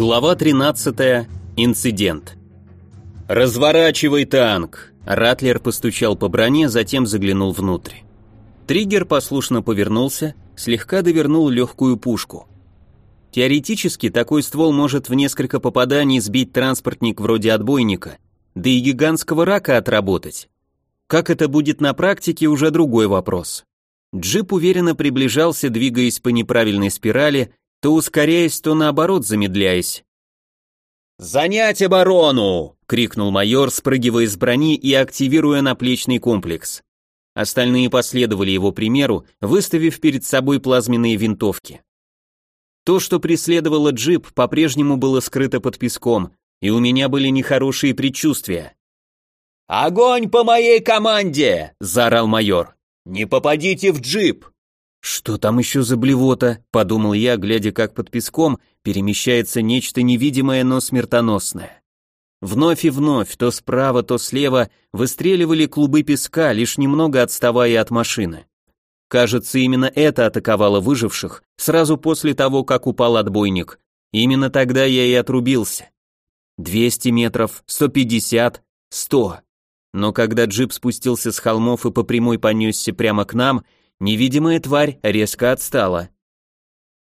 Глава 13. Инцидент. «Разворачивай танк!» Ратлер постучал по броне, затем заглянул внутрь. Триггер послушно повернулся, слегка довернул легкую пушку. Теоретически такой ствол может в несколько попаданий сбить транспортник вроде отбойника, да и гигантского рака отработать. Как это будет на практике, уже другой вопрос. Джип уверенно приближался, двигаясь по неправильной спирали, то ускоряясь, то наоборот замедляясь. «Занять оборону!» — крикнул майор, спрыгивая с брони и активируя наплечный комплекс. Остальные последовали его примеру, выставив перед собой плазменные винтовки. То, что преследовало джип, по-прежнему было скрыто под песком, и у меня были нехорошие предчувствия. «Огонь по моей команде!» — заорал майор. «Не попадите в джип!» «Что там еще за блевота?» – подумал я, глядя, как под песком перемещается нечто невидимое, но смертоносное. Вновь и вновь, то справа, то слева, выстреливали клубы песка, лишь немного отставая от машины. Кажется, именно это атаковало выживших сразу после того, как упал отбойник. Именно тогда я и отрубился. 200 метров, 150, 100. Но когда джип спустился с холмов и по прямой понесся прямо к нам – Невидимая тварь резко отстала.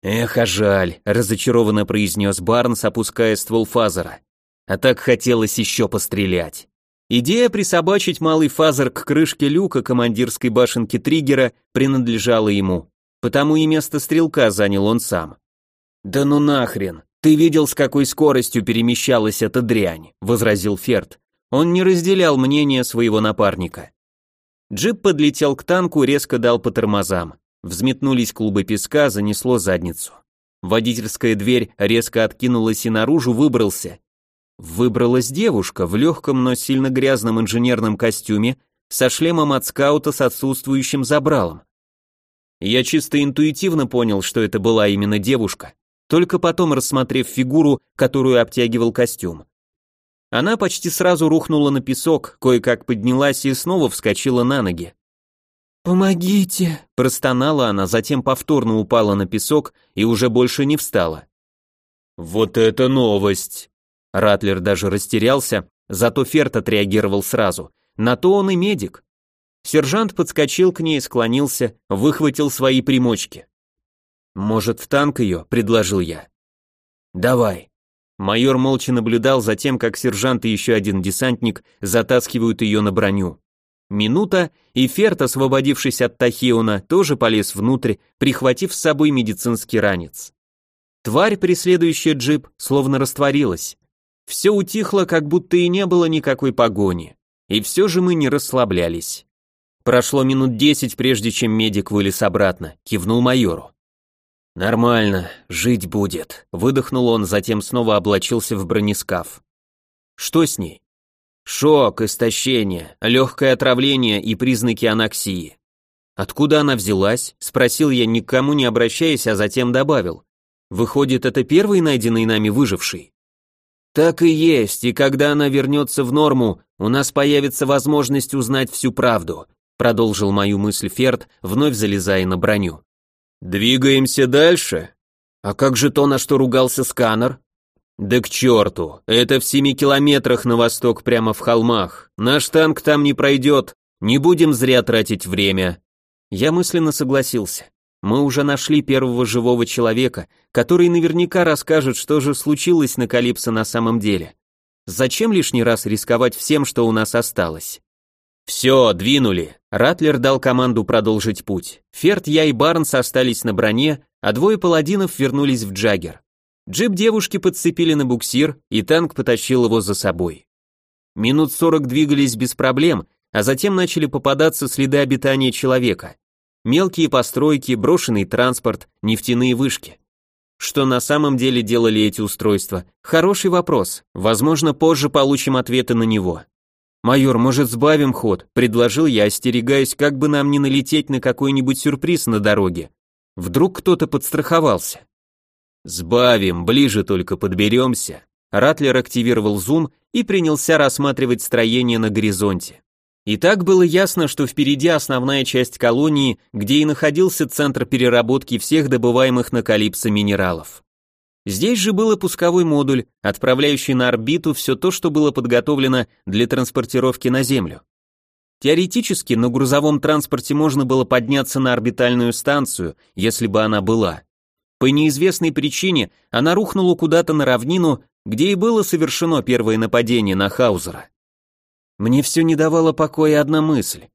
«Эх, а жаль», — разочарованно произнес Барнс, опуская ствол фазера. «А так хотелось еще пострелять». Идея присобачить малый фазер к крышке люка командирской башенки триггера принадлежала ему, потому и место стрелка занял он сам. «Да ну нахрен! Ты видел, с какой скоростью перемещалась эта дрянь?» — возразил Ферд. Он не разделял мнение своего напарника. Джип подлетел к танку, резко дал по тормозам. Взметнулись клубы песка, занесло задницу. Водительская дверь резко откинулась и наружу выбрался. Выбралась девушка в легком, но сильно грязном инженерном костюме со шлемом от скаута с отсутствующим забралом. Я чисто интуитивно понял, что это была именно девушка, только потом рассмотрев фигуру, которую обтягивал костюм. Она почти сразу рухнула на песок, кое-как поднялась и снова вскочила на ноги. «Помогите!» – простонала она, затем повторно упала на песок и уже больше не встала. «Вот это новость!» Ратлер даже растерялся, зато Ферт отреагировал сразу. На то он и медик. Сержант подскочил к ней, склонился, выхватил свои примочки. «Может, в танк ее?» – предложил я. «Давай», Майор молча наблюдал за тем, как сержант и еще один десантник затаскивают ее на броню. Минута, и Ферт, освободившись от Тахиона, тоже полез внутрь, прихватив с собой медицинский ранец. Тварь, преследующая джип, словно растворилась. Все утихло, как будто и не было никакой погони. И все же мы не расслаблялись. Прошло минут десять, прежде чем медик вылез обратно, кивнул майору. «Нормально, жить будет», — выдохнул он, затем снова облачился в бронескаф. «Что с ней?» «Шок, истощение, легкое отравление и признаки аноксии». «Откуда она взялась?» — спросил я, никому не обращаясь, а затем добавил. «Выходит, это первый найденный нами выживший?» «Так и есть, и когда она вернется в норму, у нас появится возможность узнать всю правду», продолжил мою мысль Ферд, вновь залезая на броню. «Двигаемся дальше? А как же то, на что ругался сканер?» «Да к черту, это в семи километрах на восток прямо в холмах. Наш танк там не пройдет, не будем зря тратить время». Я мысленно согласился. Мы уже нашли первого живого человека, который наверняка расскажет, что же случилось на Калипсо на самом деле. Зачем лишний раз рисковать всем, что у нас осталось? «Все, двинули!» Ратлер дал команду продолжить путь. Ферд, я и Барнс остались на броне, а двое паладинов вернулись в Джаггер. Джип девушки подцепили на буксир, и танк потащил его за собой. Минут сорок двигались без проблем, а затем начали попадаться следы обитания человека. Мелкие постройки, брошенный транспорт, нефтяные вышки. Что на самом деле делали эти устройства? Хороший вопрос. Возможно, позже получим ответы на него. «Майор, может, сбавим ход?» – предложил я, остерегаясь, как бы нам не налететь на какой-нибудь сюрприз на дороге. Вдруг кто-то подстраховался. «Сбавим, ближе только подберемся». Ратлер активировал зум и принялся рассматривать строение на горизонте. И так было ясно, что впереди основная часть колонии, где и находился центр переработки всех добываемых на Калипсо минералов. Здесь же был пусковой модуль, отправляющий на орбиту все то, что было подготовлено для транспортировки на Землю. Теоретически на грузовом транспорте можно было подняться на орбитальную станцию, если бы она была. По неизвестной причине она рухнула куда-то на равнину, где и было совершено первое нападение на Хаузера. Мне все не давало покоя одна мысль.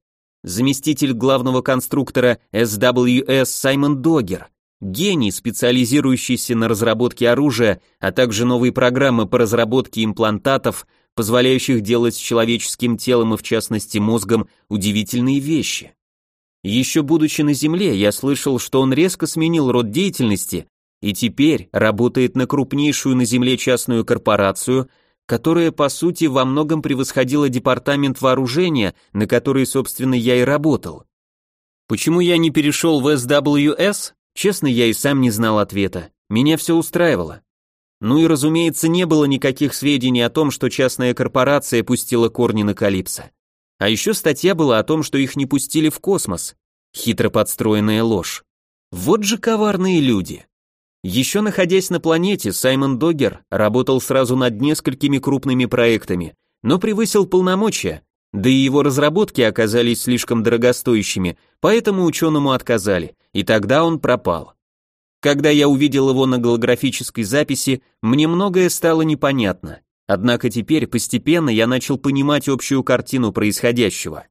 Заместитель главного конструктора SWS Саймон Догер, гений, специализирующийся на разработке оружия, а также новые программы по разработке имплантатов, позволяющих делать с человеческим телом и в частности мозгом удивительные вещи. Еще будучи на Земле, я слышал, что он резко сменил род деятельности и теперь работает на крупнейшую на Земле частную корпорацию, которая по сути во многом превосходила департамент вооружения, на который, собственно, я и работал. Почему я не перешел в SWS? Честно, я и сам не знал ответа. Меня все устраивало. Ну и, разумеется, не было никаких сведений о том, что частная корпорация пустила корни на Калипсо. А еще статья была о том, что их не пустили в космос. Хитро подстроенная ложь. Вот же коварные люди. Еще находясь на планете, Саймон Догер работал сразу над несколькими крупными проектами, но превысил полномочия, да и его разработки оказались слишком дорогостоящими, поэтому ученому отказали, и тогда он пропал. Когда я увидел его на голографической записи, мне многое стало непонятно. Однако теперь постепенно я начал понимать общую картину происходящего.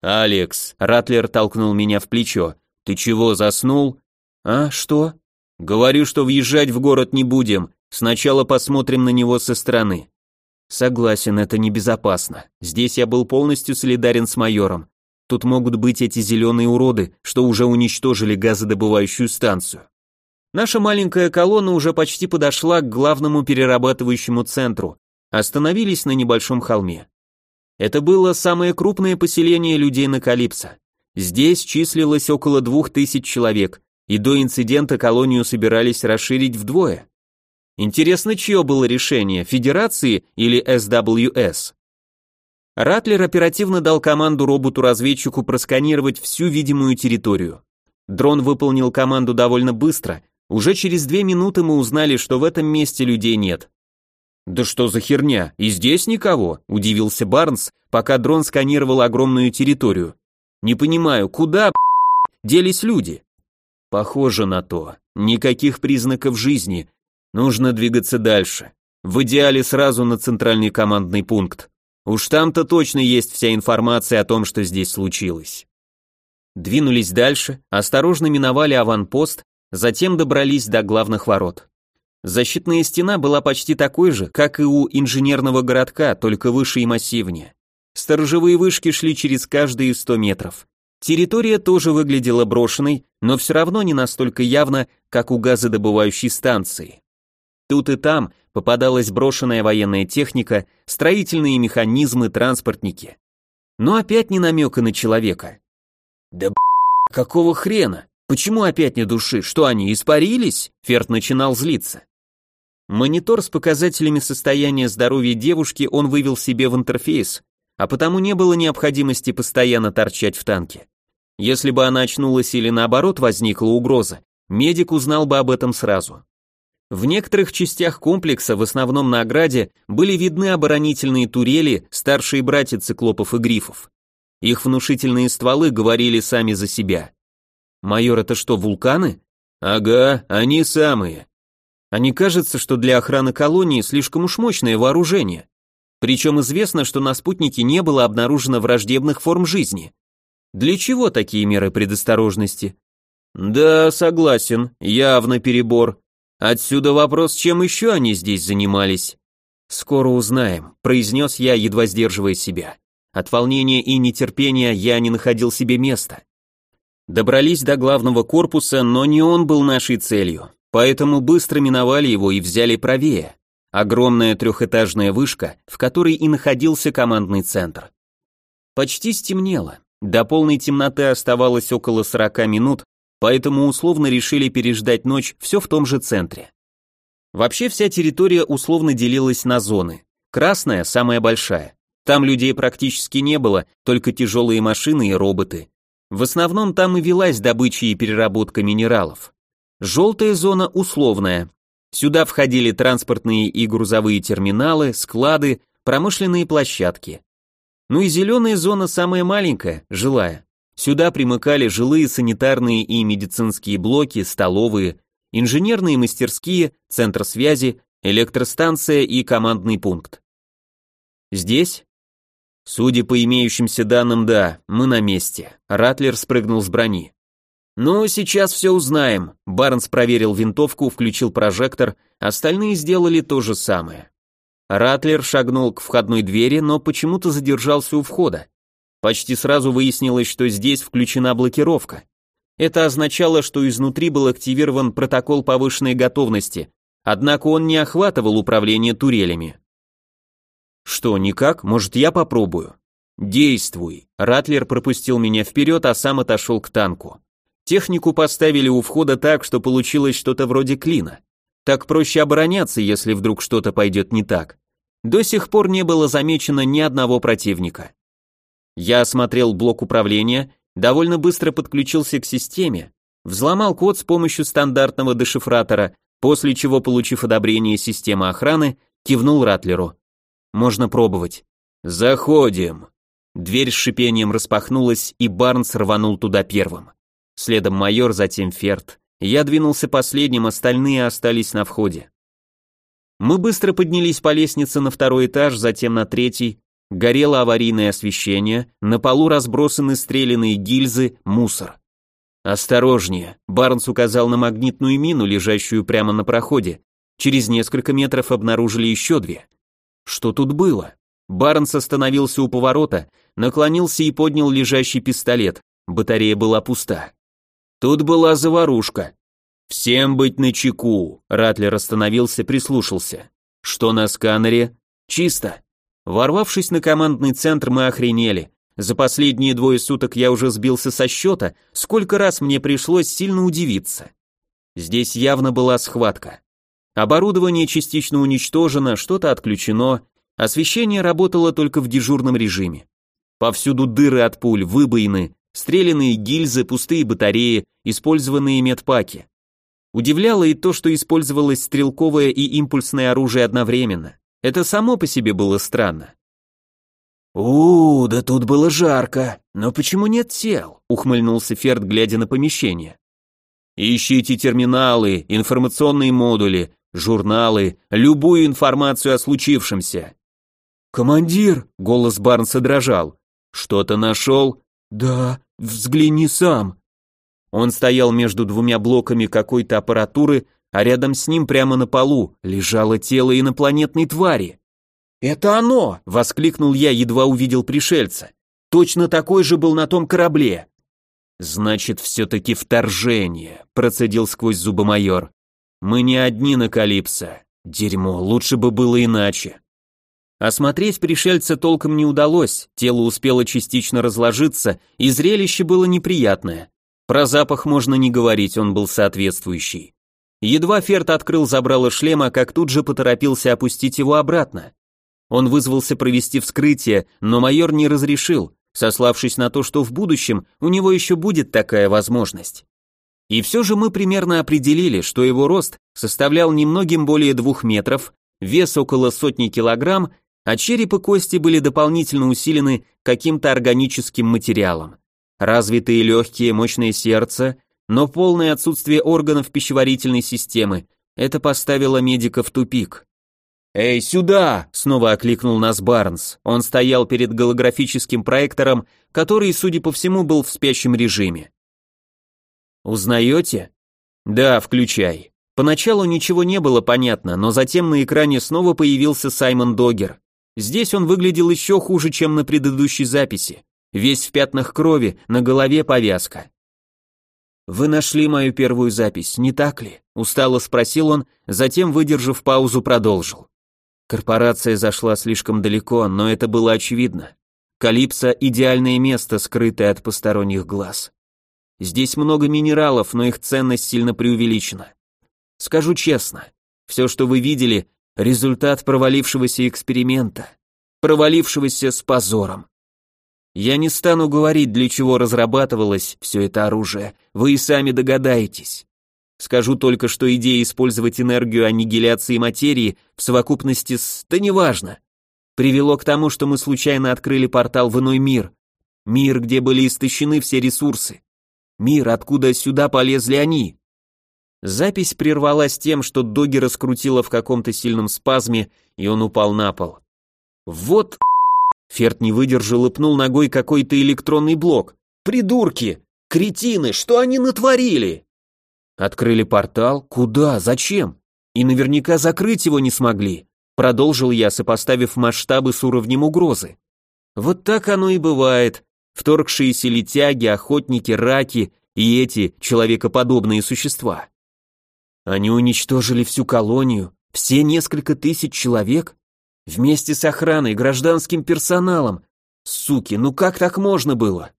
«Алекс», — Ратлер толкнул меня в плечо, — «ты чего, заснул?» «А, что?» «Говорю, что въезжать в город не будем, сначала посмотрим на него со стороны». «Согласен, это небезопасно. Здесь я был полностью солидарен с майором. Тут могут быть эти зеленые уроды, что уже уничтожили газодобывающую станцию». Наша маленькая колонна уже почти подошла к главному перерабатывающему центру, остановились на небольшом холме. Это было самое крупное поселение людей на Калипсо. Здесь числилось около двух тысяч человек, и до инцидента колонию собирались расширить вдвое. Интересно, чье было решение, Федерации или СВС? Ратлер оперативно дал команду роботу-разведчику просканировать всю видимую территорию. Дрон выполнил команду довольно быстро, уже через две минуты мы узнали, что в этом месте людей нет. «Да что за херня? И здесь никого?» – удивился Барнс, пока дрон сканировал огромную территорию. «Не понимаю, куда, делись люди?» «Похоже на то. Никаких признаков жизни. Нужно двигаться дальше. В идеале сразу на центральный командный пункт. Уж там-то точно есть вся информация о том, что здесь случилось». Двинулись дальше, осторожно миновали аванпост Затем добрались до главных ворот. Защитная стена была почти такой же, как и у инженерного городка, только выше и массивнее. Сторожевые вышки шли через каждые 100 метров. Территория тоже выглядела брошенной, но все равно не настолько явно, как у газодобывающей станции. Тут и там попадалась брошенная военная техника, строительные механизмы, транспортники. Но опять не намека на человека. Да какого хрена? Почему опять не души? Что они, испарились? Ферд начинал злиться. Монитор с показателями состояния здоровья девушки он вывел себе в интерфейс, а потому не было необходимости постоянно торчать в танке. Если бы она очнулась или наоборот возникла угроза, медик узнал бы об этом сразу. В некоторых частях комплекса, в основном на ограде, были видны оборонительные турели, старшие братья циклопов и грифов. Их внушительные стволы говорили сами за себя. Майор, это что, вулканы? Ага, они самые. А не кажется, что для охраны колонии слишком уж мощное вооружение? Причем известно, что на спутнике не было обнаружено враждебных форм жизни. Для чего такие меры предосторожности? Да, согласен, явно перебор. Отсюда вопрос, чем еще они здесь занимались. Скоро узнаем, произнес я, едва сдерживая себя. От волнения и нетерпения я не находил себе места. Добрались до главного корпуса, но не он был нашей целью, поэтому быстро миновали его и взяли правее. Огромная трехэтажная вышка, в которой и находился командный центр. Почти стемнело. До полной темноты оставалось около 40 минут, поэтому условно решили переждать ночь все в том же центре. Вообще вся территория условно делилась на зоны. Красная – самая большая. Там людей практически не было, только тяжелые машины и роботы. В основном там и велась добыча и переработка минералов. Желтая зона условная. Сюда входили транспортные и грузовые терминалы, склады, промышленные площадки. Ну и зеленая зона самая маленькая, жилая. Сюда примыкали жилые санитарные и медицинские блоки, столовые, инженерные мастерские, центр связи, электростанция и командный пункт. Здесь? Судя по имеющимся данным, да, мы на месте. Ратлер спрыгнул с брони. «Ну, сейчас все узнаем». Барнс проверил винтовку, включил прожектор, остальные сделали то же самое. Ратлер шагнул к входной двери, но почему-то задержался у входа. Почти сразу выяснилось, что здесь включена блокировка. Это означало, что изнутри был активирован протокол повышенной готовности, однако он не охватывал управление турелями. Что, никак? Может, я попробую? Действуй. Ратлер пропустил меня вперед, а сам отошел к танку. Технику поставили у входа так, что получилось что-то вроде клина. Так проще обороняться, если вдруг что-то пойдет не так. До сих пор не было замечено ни одного противника. Я осмотрел блок управления, довольно быстро подключился к системе, взломал код с помощью стандартного дешифратора, после чего, получив одобрение системы охраны, кивнул Ратлеру. Можно пробовать. Заходим. Дверь с шипением распахнулась, и Барнс рванул туда первым. Следом майор, затем Ферд. Я двинулся последним, остальные остались на входе. Мы быстро поднялись по лестнице на второй этаж, затем на третий. Горело аварийное освещение, на полу разбросаны стрелянные гильзы, мусор. «Осторожнее», — Барнс указал на магнитную мину, лежащую прямо на проходе. Через несколько метров обнаружили еще две. Что тут было? Барнс остановился у поворота, наклонился и поднял лежащий пистолет. Батарея была пуста. Тут была заварушка. Всем быть начеку. Ратлер остановился, прислушался. Что на сканере? Чисто. Ворвавшись на командный центр, мы охренели. За последние двое суток я уже сбился со счета, сколько раз мне пришлось сильно удивиться. Здесь явно была схватка. Оборудование частично уничтожено, что-то отключено, освещение работало только в дежурном режиме. Повсюду дыры от пуль, выбоины, Стреляные гильзы, пустые батареи, использованные медпаки. Удивляло и то, что использовалось стрелковое и импульсное оружие одновременно. Это само по себе было странно. «У, да тут было жарко, но почему нет тел?» — ухмыльнулся Ферд, глядя на помещение. «Ищите терминалы, информационные модули, журналы, любую информацию о случившемся». «Командир!» — голос Барнса дрожал. «Что-то нашел?» «Да, Взгляни сам. Он стоял между двумя блоками какой-то аппаратуры, а рядом с ним прямо на полу лежало тело инопланетной твари. «Это оно!» — воскликнул я, едва увидел пришельца. «Точно такой же был на том корабле!» «Значит, все-таки вторжение», — процедил сквозь зубы майор. «Мы не одни на Калипсо. Дерьмо, лучше бы было иначе». Осмотреть пришельца толком не удалось, тело успело частично разложиться, и зрелище было неприятное. Про запах можно не говорить, он был соответствующий. Едва Ферт открыл забрало шлема, как тут же поторопился опустить его обратно. Он вызвался провести вскрытие, но майор не разрешил, сославшись на то, что в будущем у него еще будет такая возможность. И все же мы примерно определили, что его рост составлял немногим более двух метров, вес около сотни килограмм а череп и кости были дополнительно усилены каким-то органическим материалом. Развитые легкие, мощное сердце, но полное отсутствие органов пищеварительной системы. Это поставило медика в тупик. «Эй, сюда!» — снова окликнул нас Барнс. Он стоял перед голографическим проектором, который, судя по всему, был в спящем режиме. «Узнаете?» «Да, включай». Поначалу ничего не было понятно, но затем на экране снова появился Саймон Догер. Здесь он выглядел еще хуже, чем на предыдущей записи. Весь в пятнах крови, на голове повязка. «Вы нашли мою первую запись, не так ли?» – устало спросил он, затем, выдержав паузу, продолжил. Корпорация зашла слишком далеко, но это было очевидно. Калипсо – идеальное место, скрытое от посторонних глаз. Здесь много минералов, но их ценность сильно преувеличена. Скажу честно, все, что вы видели, Результат провалившегося эксперимента, провалившегося с позором. Я не стану говорить, для чего разрабатывалось все это оружие, вы и сами догадаетесь. Скажу только, что идея использовать энергию аннигиляции материи в совокупности с... да неважно. Привело к тому, что мы случайно открыли портал в иной мир. Мир, где были истощены все ресурсы. Мир, откуда сюда полезли они. Запись прервалась тем, что Доги раскрутила в каком-то сильном спазме, и он упал на пол. Вот... Ферд не выдержал и пнул ногой какой-то электронный блок. «Придурки! Кретины! Что они натворили?» Открыли портал? Куда? Зачем? И наверняка закрыть его не смогли. Продолжил я, сопоставив масштабы с уровнем угрозы. Вот так оно и бывает. Вторгшиеся летяги, охотники, раки и эти человекоподобные существа. Они уничтожили всю колонию, все несколько тысяч человек, вместе с охраной, гражданским персоналом. Суки, ну как так можно было?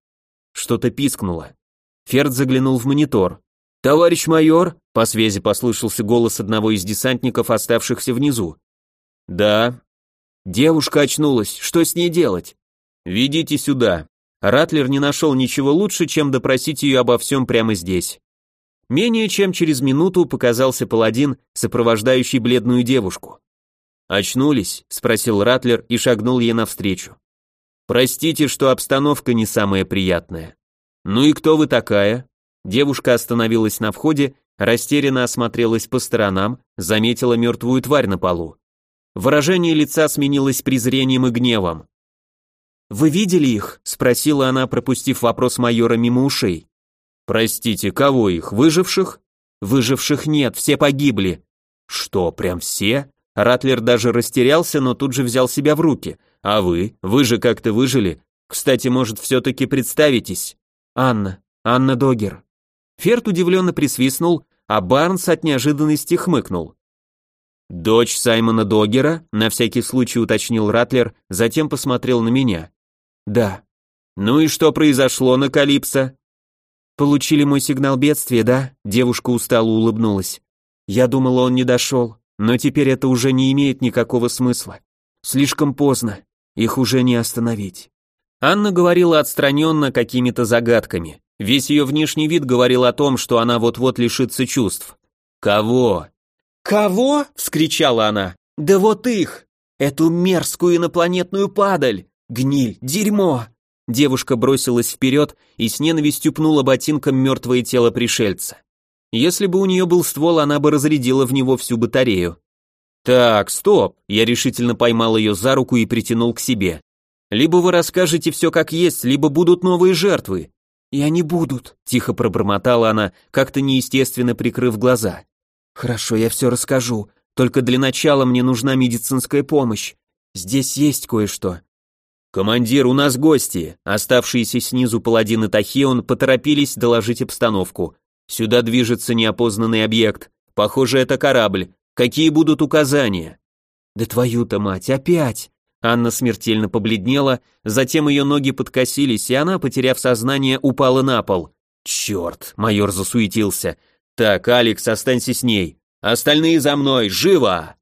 Что-то пискнуло. Ферд заглянул в монитор. «Товарищ майор!» — по связи послышался голос одного из десантников, оставшихся внизу. «Да». «Девушка очнулась, что с ней делать?» «Ведите сюда». Ратлер не нашел ничего лучше, чем допросить ее обо всем прямо здесь. Менее чем через минуту показался паладин, сопровождающий бледную девушку. «Очнулись?» — спросил Ратлер и шагнул ей навстречу. «Простите, что обстановка не самая приятная. Ну и кто вы такая?» Девушка остановилась на входе, растерянно осмотрелась по сторонам, заметила мертвую тварь на полу. Выражение лица сменилось презрением и гневом. «Вы видели их?» — спросила она, пропустив вопрос майора мимо ушей. «Простите, кого их, выживших?» «Выживших нет, все погибли». «Что, прям все?» Ратлер даже растерялся, но тут же взял себя в руки. «А вы? Вы же как-то выжили? Кстати, может, все-таки представитесь?» «Анна. Анна Догер». Ферт удивленно присвистнул, а Барнс от неожиданности хмыкнул. «Дочь Саймона Догера?» — на всякий случай уточнил Ратлер, затем посмотрел на меня. «Да». «Ну и что произошло на Калипсо?» «Получили мой сигнал бедствия, да?» Девушка устало улыбнулась. «Я думала, он не дошел, но теперь это уже не имеет никакого смысла. Слишком поздно, их уже не остановить». Анна говорила отстраненно какими-то загадками. Весь ее внешний вид говорил о том, что она вот-вот лишится чувств. «Кого?» «Кого?» — вскричала она. «Да вот их! Эту мерзкую инопланетную падаль! Гниль, дерьмо!» Девушка бросилась вперед и с ненавистью пнула ботинком мертвое тело пришельца. Если бы у нее был ствол, она бы разрядила в него всю батарею. «Так, стоп!» Я решительно поймал ее за руку и притянул к себе. «Либо вы расскажете все как есть, либо будут новые жертвы. «И они будут», — тихо пробормотала она, как-то неестественно прикрыв глаза. «Хорошо, я все расскажу, только для начала мне нужна медицинская помощь. Здесь есть кое-что». «Командир, у нас гости!» Оставшиеся снизу паладин и Тахион поторопились доложить обстановку. «Сюда движется неопознанный объект. Похоже, это корабль. Какие будут указания?» «Да твою-то мать, опять!» Анна смертельно побледнела, затем ее ноги подкосились, и она, потеряв сознание, упала на пол. «Черт!» — майор засуетился. «Так, Алекс, останься с ней. Остальные за мной, живо!»